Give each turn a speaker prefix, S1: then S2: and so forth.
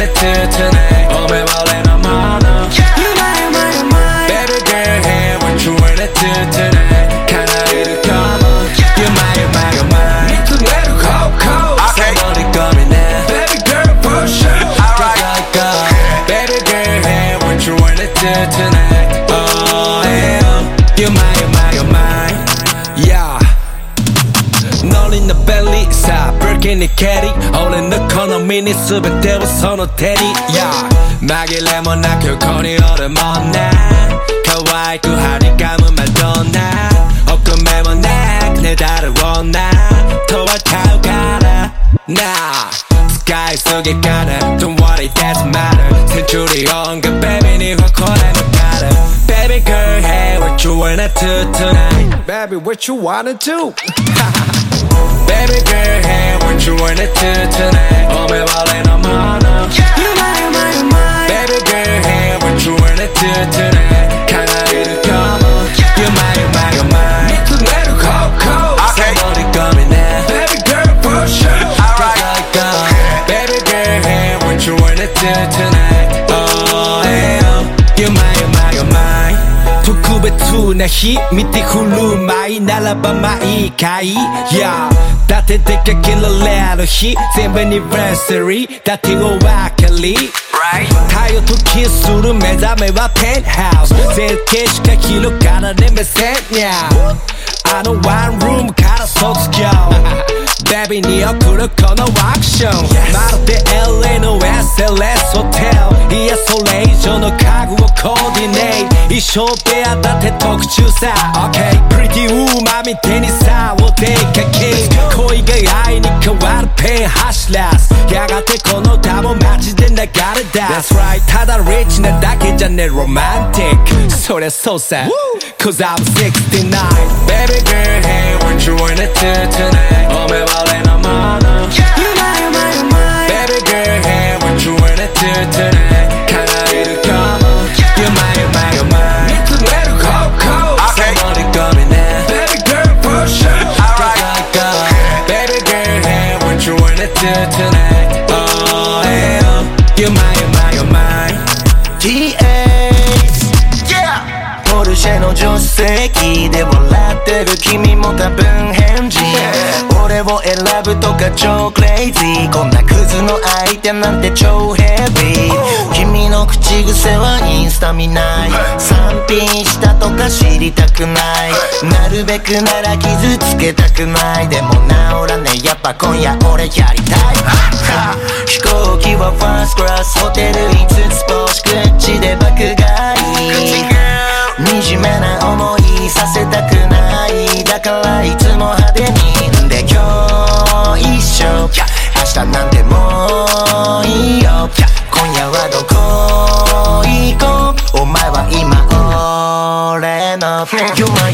S1: a tear tonight. Oh, baby, all in a mana. You mine, mine, my. Baby girl, here, what you in a tear tonight? Can I hit a comma? You mine, mine, mine. Need to let her go, go. Okay. Somebody got me. Baby girl, push up. All right. Baby girl, here, what you in a tear tonight? in the caddy All in the corner mini 全てをその手に Yeah. 紛れもなくここにおるもんな可愛く張りかむマドンナ臆目もなくねだる女とはちゃうからなあ使いすぎかな Don't worry that's matter. センチュリオンがベビーにはこれのから Baby girl hey what you wanna do tonight? Baby what you wanna do? Baby girl, hey, what you wanna do tonight? Oh, me vale no mano. You my, you my, you my. Baby girl, hey, what you wanna do tonight? 가나이를 come on. You my, you my, you my. 밑에 내려 go, go. Okay. Somebody coming now. Baby girl, push up. Alright. Go, go, go. Baby girl, hey, what you wanna do tonight? Oh, yeah. You my, you my, you my. 북구베 투나 히 밑에 훌 だって出かけられる日全部にランセリーだってお分かり太陽とキスする目覚めはペンハウス絶景しか広がらね目線にゃあのワンルームから卒業びに送るこのアクション、まるで LA の SLS ホテルいやそれ以上の家具をコーディネート。衣装ペアだって特注さ。OK プリティウーマンみてにさお出かけ恋が愛に変わるペンシラスやがてこの歌も街で流れ出す、right、ただリッチなだけじゃねロマンティックそりゃそうさ、Woo! Cause I'm 69 Baby girl, hey, what you wanna do tonight? Oh my, about in a mama yeah. You my, you my, you my Baby girl, hey, what you wanna do tonight? Can I eat a comma? Yeah. You my, you my, you my Need to let her go, go Okay Somebody got me now Baby girl, for sure Alright uh, Baby girl, hey, what you wanna do tonight?
S2: 助手席で笑ってる君も多分変人俺を選ぶとか超クレイジー。こんなクズの相手なんて超ヘビー。君の口癖はインスタ見ない。賛品したとか知りたくない。なるべくなら傷つけたくない。でも治らねえ。やっぱ今夜俺やりたい。飛行機はファーストクラス。ホテル5つ星。口で爆買 You my